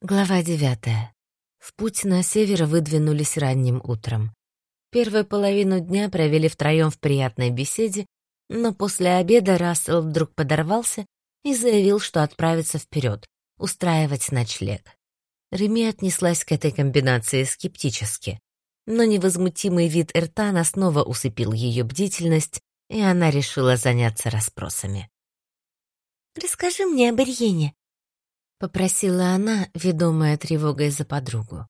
Глава девятая. В путь на север выдвинулись ранним утром. Первую половину дня провели втроем в приятной беседе, но после обеда Рассел вдруг подорвался и заявил, что отправится вперед, устраивать ночлег. Реми отнеслась к этой комбинации скептически, но невозмутимый вид Эртана снова усыпил ее бдительность, и она решила заняться расспросами. «Расскажи мне об Ирьене», — попросила она, ведомая тревогой за подругу.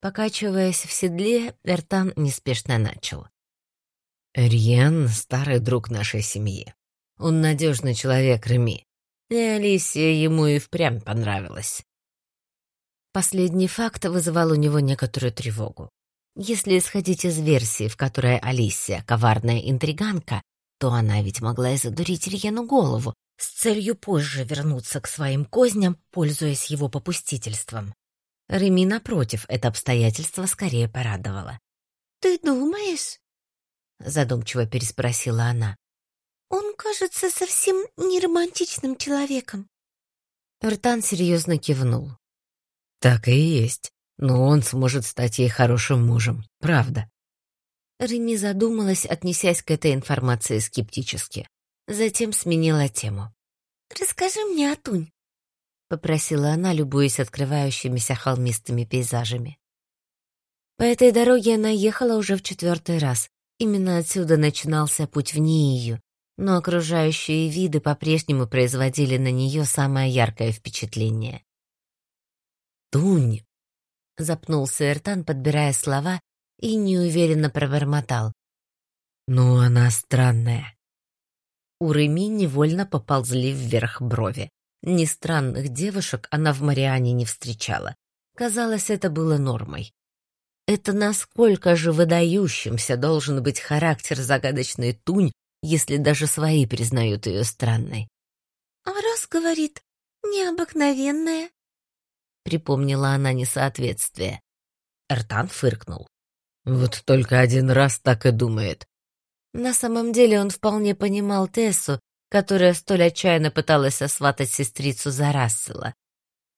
Покачиваясь в седле, Эртан неспешно начал. «Риен — старый друг нашей семьи. Он надежный человек, Реми. И Алисия ему и впрямь понравилась». Последний факт вызывал у него некоторую тревогу. Если исходить из версии, в которой Алисия — коварная интриганка, то она ведь могла и задурить Риену голову, с целью позже вернуться к своим козням, пользуясь его попустительством. Реми, напротив, это обстоятельство скорее порадовало. «Ты думаешь?» — задумчиво переспросила она. «Он кажется совсем не романтичным человеком». Ртан серьезно кивнул. «Так и есть, но он сможет стать ей хорошим мужем, правда». Реми задумалась, отнесясь к этой информации скептически. Затем сменила тему. «Расскажи мне о Тунь», — попросила она, любуясь открывающимися холмистыми пейзажами. По этой дороге она ехала уже в четвертый раз. Именно отсюда начинался путь в Нию, но окружающие виды по-прежнему производили на нее самое яркое впечатление. «Тунь!» — запнулся Эртан, подбирая слова, и неуверенно пробормотал. «Ну, она странная. У Реми невольно поползли вверх брови. Ни странных девушек она в Мариане не встречала. Казалось, это было нормой. Это насколько же выдающимся должен быть характер загадочной Тунь, если даже свои признают ее странной. «А раз, говорит, необыкновенная», — припомнила она несоответствие. Эртан фыркнул. «Вот только один раз так и думает. На самом деле он вполне понимал Тессу, которая столь отчаянно пыталась осватать сестрицу за Рассела.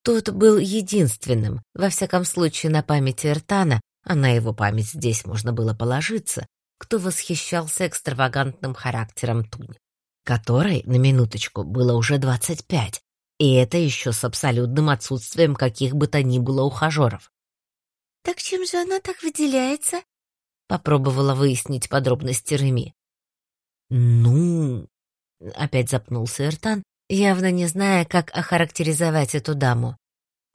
Тот был единственным, во всяком случае на памяти Эртана, а на его память здесь можно было положиться, кто восхищался экстравагантным характером Тунь, которой, на минуточку, было уже двадцать пять, и это еще с абсолютным отсутствием каких бы то ни было ухажеров. «Так чем же она так выделяется?» Попробовала выяснить подробности Реми. «Ну...» — опять запнулся Эртан, явно не зная, как охарактеризовать эту даму.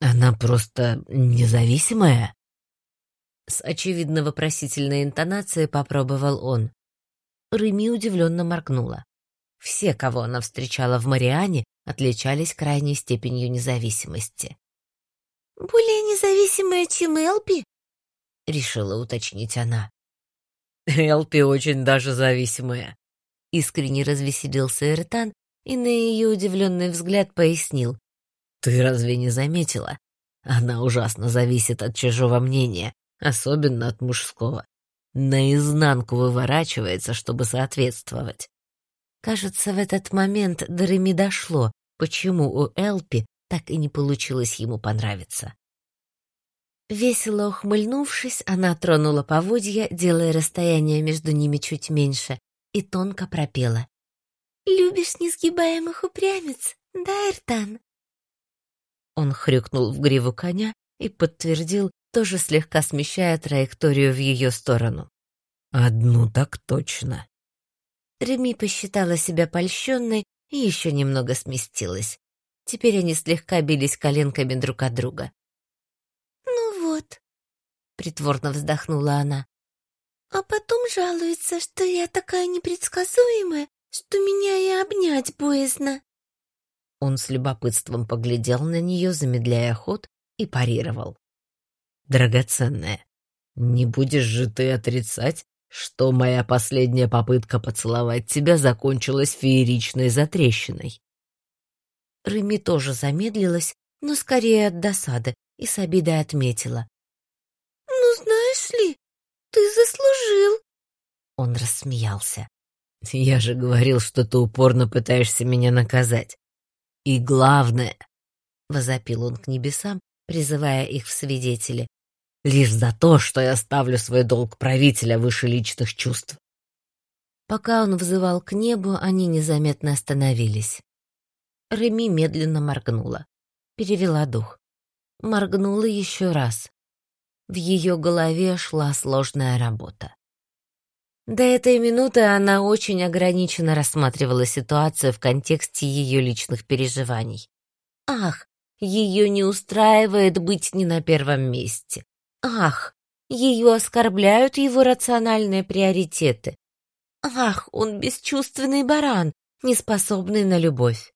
«Она просто независимая?» С очевидно вопросительной интонацией попробовал он. Реми удивленно моргнула. Все, кого она встречала в Мариане, отличались крайней степенью независимости. «Более независимая, чем Элпи?» — решила уточнить она. Элпи очень даже зависимая. Искренне развеселился Эртан и на ее удивленный взгляд пояснил. Ты разве не заметила? Она ужасно зависит от чужого мнения, особенно от мужского. Наизнанку выворачивается, чтобы соответствовать. Кажется, в этот момент до Реми дошло, почему у Элпи так и не получилось ему понравиться. Весело ухмыльнувшись, она тронула поводья, делая расстояние между ними чуть меньше, и тонко пропела. «Любишь несгибаемых упрямец, да, Эртан?» Он хрюкнул в гриву коня и подтвердил, тоже слегка смещая траекторию в ее сторону. «Одну так точно». Реми посчитала себя польщенной и еще немного сместилась. Теперь они слегка бились коленками друг от друга притворно вздохнула она. А потом жалуется, что я такая непредсказуемая, что меня и обнять боязно. Он с любопытством поглядел на нее, замедляя ход, и парировал. «Драгоценная, не будешь же ты отрицать, что моя последняя попытка поцеловать тебя закончилась фееричной затрещиной?» Реми тоже замедлилась, но скорее от досады, и с обидой отметила. «Ну, знаешь ли, ты заслужил!» Он рассмеялся. «Я же говорил, что ты упорно пытаешься меня наказать. И главное...» — возопил он к небесам, призывая их в свидетели. «Лишь за то, что я ставлю свой долг правителя выше личных чувств». Пока он взывал к небу, они незаметно остановились. Реми медленно моргнула, перевела дух. Моргнула еще раз. В ее голове шла сложная работа. До этой минуты она очень ограниченно рассматривала ситуацию в контексте ее личных переживаний. Ах, ее не устраивает быть не на первом месте. Ах, ее оскорбляют его рациональные приоритеты. Ах, он бесчувственный баран, неспособный на любовь.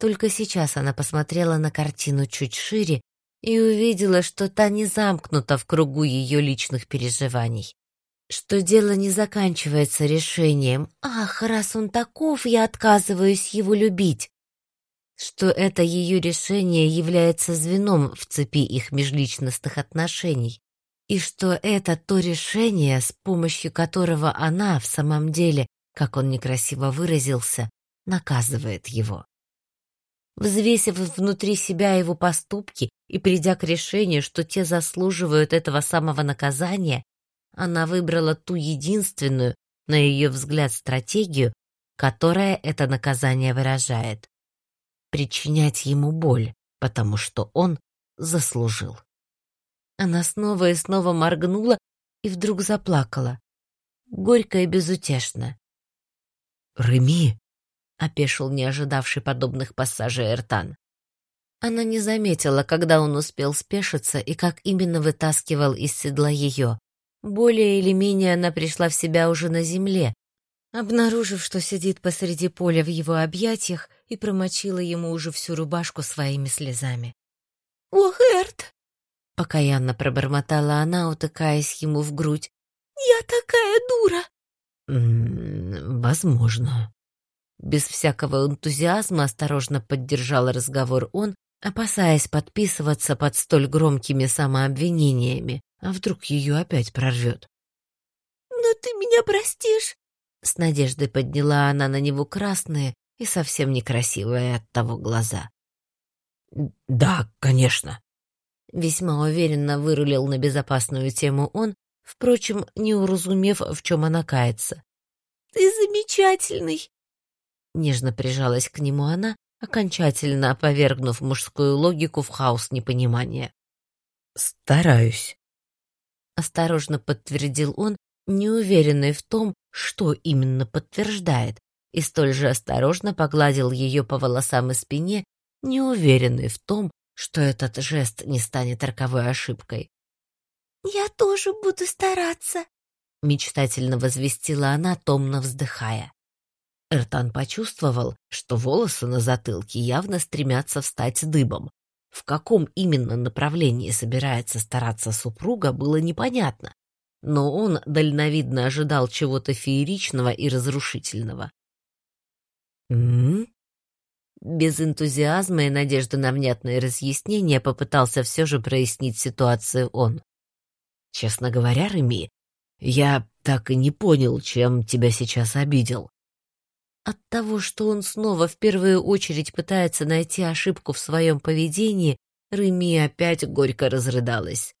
Только сейчас она посмотрела на картину чуть шире и увидела, что та не замкнута в кругу ее личных переживаний. Что дело не заканчивается решением «Ах, раз он таков, я отказываюсь его любить», что это ее решение является звеном в цепи их межличностных отношений, и что это то решение, с помощью которого она в самом деле, как он некрасиво выразился, наказывает его. Взвесив внутри себя его поступки и придя к решению, что те заслуживают этого самого наказания, она выбрала ту единственную, на ее взгляд, стратегию, которая это наказание выражает причинять ему боль, потому что он заслужил. Она снова и снова моргнула и вдруг заплакала. Горько и безутешно. «Реми!» — опешил не ожидавший подобных пассажей Эртан. Она не заметила, когда он успел спешиться и как именно вытаскивал из седла ее. Более или менее она пришла в себя уже на земле, обнаружив, что сидит посреди поля в его объятиях и промочила ему уже всю рубашку своими слезами. «Ох, Эрт!» — покаянно пробормотала она, утыкаясь ему в грудь. «Я такая дура!» «Возможно». Без всякого энтузиазма осторожно поддержал разговор он, опасаясь подписываться под столь громкими самообвинениями, а вдруг ее опять прорвет. «Но ты меня простишь?» С надеждой подняла она на него красные и совсем некрасивые от того глаза. «Да, конечно». Весьма уверенно вырулил на безопасную тему он, впрочем, не уразумев, в чем она кается. «Ты замечательный!» Нежно прижалась к нему она, окончательно опровергнув мужскую логику в хаос непонимания. «Стараюсь», — осторожно подтвердил он, неуверенный в том, что именно подтверждает, и столь же осторожно погладил ее по волосам и спине, неуверенный в том, что этот жест не станет роковой ошибкой. «Я тоже буду стараться», — мечтательно возвестила она, томно вздыхая. Эртан почувствовал, что волосы на затылке явно стремятся встать дыбом. В каком именно направлении собирается стараться супруга, было непонятно, но он дальновидно ожидал чего-то фееричного и разрушительного. «М?», -м Без энтузиазма и надежды на внятное разъяснение попытался все же прояснить ситуацию он. «Честно говоря, Реми, я так и не понял, чем тебя сейчас обидел». От того, что он снова в первую очередь пытается найти ошибку в своем поведении, Реми опять горько разрыдалась.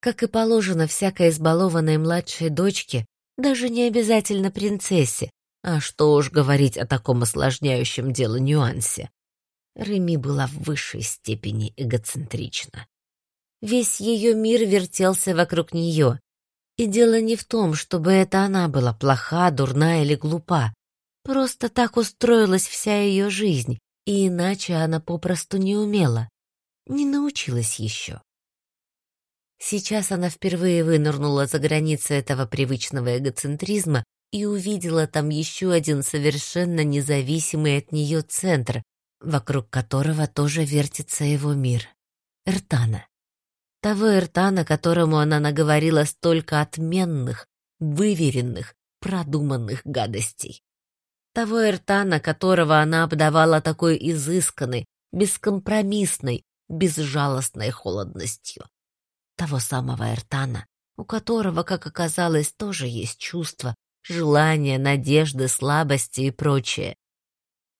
Как и положено всякой избалованной младшей дочке, даже не обязательно принцессе, а что уж говорить о таком осложняющем дело нюансе. Реми была в высшей степени эгоцентрична. Весь ее мир вертелся вокруг нее. И дело не в том, чтобы это она была плоха, дурна или глупа. Просто так устроилась вся ее жизнь, и иначе она попросту не умела. Не научилась еще. Сейчас она впервые вынырнула за границы этого привычного эгоцентризма и увидела там еще один совершенно независимый от нее центр, вокруг которого тоже вертится его мир. Эртана. Того Эртана, которому она наговорила столько отменных, выверенных, продуманных гадостей. Того Эртана, которого она обдавала такой изысканной, бескомпромиссной, безжалостной холодностью того самого Эртана, у которого, как оказалось, тоже есть чувства, желания, надежды, слабости и прочее.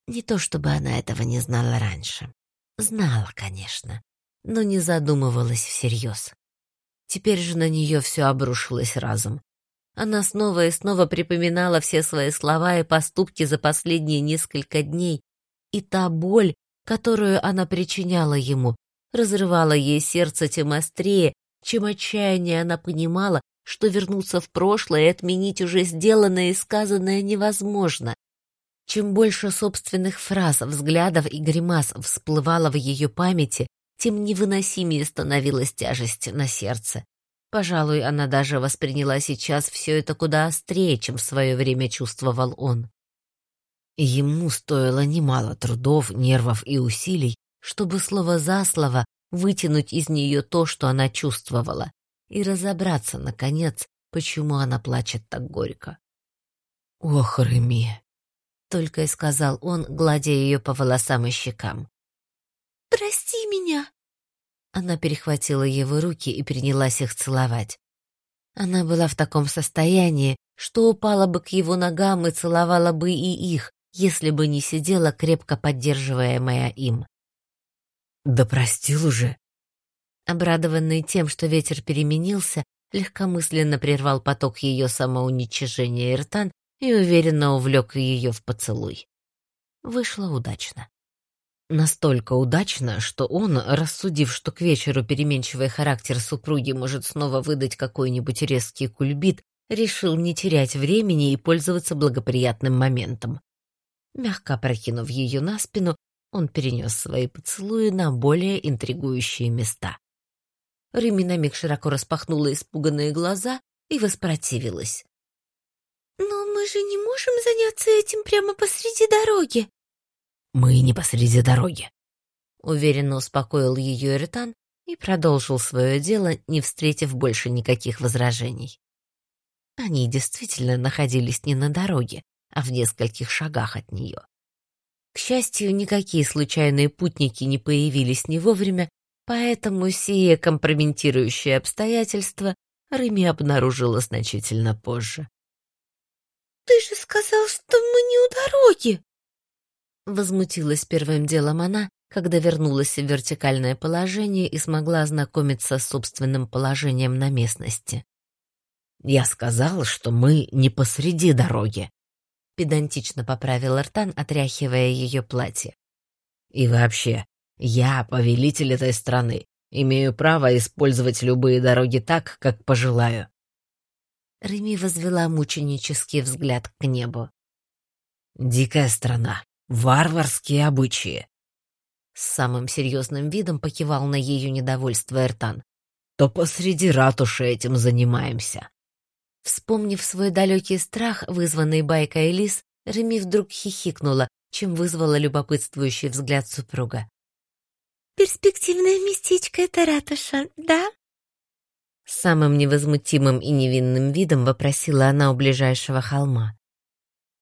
Не то чтобы она этого не знала раньше. Знала, конечно. но не задумывалась всерьез. Теперь же на нее все обрушилось разом. Она снова и снова припоминала все свои слова и поступки за последние несколько дней, и та боль, которую она причиняла ему, разрывала ей сердце тем острее, чем отчаяние она понимала, что вернуться в прошлое и отменить уже сделанное и сказанное невозможно. Чем больше собственных фраз, взглядов и гримас всплывало в ее памяти, тем невыносимее становилась тяжесть на сердце. Пожалуй, она даже восприняла сейчас все это куда острее, чем в свое время чувствовал он. Ему стоило немало трудов, нервов и усилий, чтобы слово за слово вытянуть из нее то, что она чувствовала, и разобраться, наконец, почему она плачет так горько. «Ох, Реми!» — только и сказал он, гладя ее по волосам и щекам. «Прости меня!» Она перехватила его руки и принялась их целовать. Она была в таком состоянии, что упала бы к его ногам и целовала бы и их, если бы не сидела, крепко поддерживаемая им. «Да простил уже!» Обрадованный тем, что ветер переменился, легкомысленно прервал поток ее самоуничижения Иртан и уверенно увлек ее в поцелуй. Вышло удачно. Настолько удачно, что он, рассудив, что к вечеру переменчивый характер супруги может снова выдать какой-нибудь резкий кульбит, решил не терять времени и пользоваться благоприятным моментом. Мягко опрокинув ее на спину, он перенес свои поцелуи на более интригующие места. Реми на миг широко распахнула испуганные глаза и воспротивилась. «Но мы же не можем заняться этим прямо посреди дороги!» «Мы не посреди дороги», — уверенно успокоил ее Эртан и продолжил свое дело, не встретив больше никаких возражений. Они действительно находились не на дороге, а в нескольких шагах от нее. К счастью, никакие случайные путники не появились не вовремя, поэтому сие компрометирующее обстоятельство Реми обнаружила значительно позже. «Ты же сказал, что мы не у дороги!» Возмутилась первым делом она, когда вернулась в вертикальное положение и смогла ознакомиться с собственным положением на местности. «Я сказал, что мы не посреди дороги», педантично поправил Артан, отряхивая ее платье. «И вообще, я повелитель этой страны, имею право использовать любые дороги так, как пожелаю». Реми возвела мученический взгляд к небу. «Дикая страна, варварские обычаи». С самым серьезным видом покивал на ее недовольство Эртан. «То посреди ратуши этим занимаемся. Вспомнив свой далекий страх, вызванный байкой Элис, Реми вдруг хихикнула, чем вызвала любопытствующий взгляд супруга. «Перспективное местечко — это ратуша, да?» Самым невозмутимым и невинным видом вопросила она у ближайшего холма.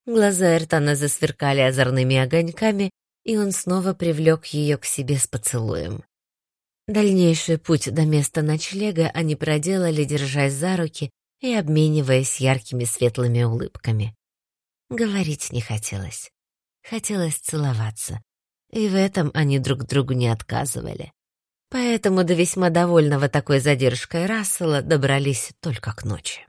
Глаза Эртана засверкали озорными огоньками, и он снова привлек ее к себе с поцелуем. Дальнейший путь до места ночлега они проделали, держась за руки и обмениваясь яркими светлыми улыбками. Говорить не хотелось. Хотелось целоваться. И в этом они друг другу не отказывали. Поэтому до весьма довольного такой задержкой Рассела добрались только к ночи.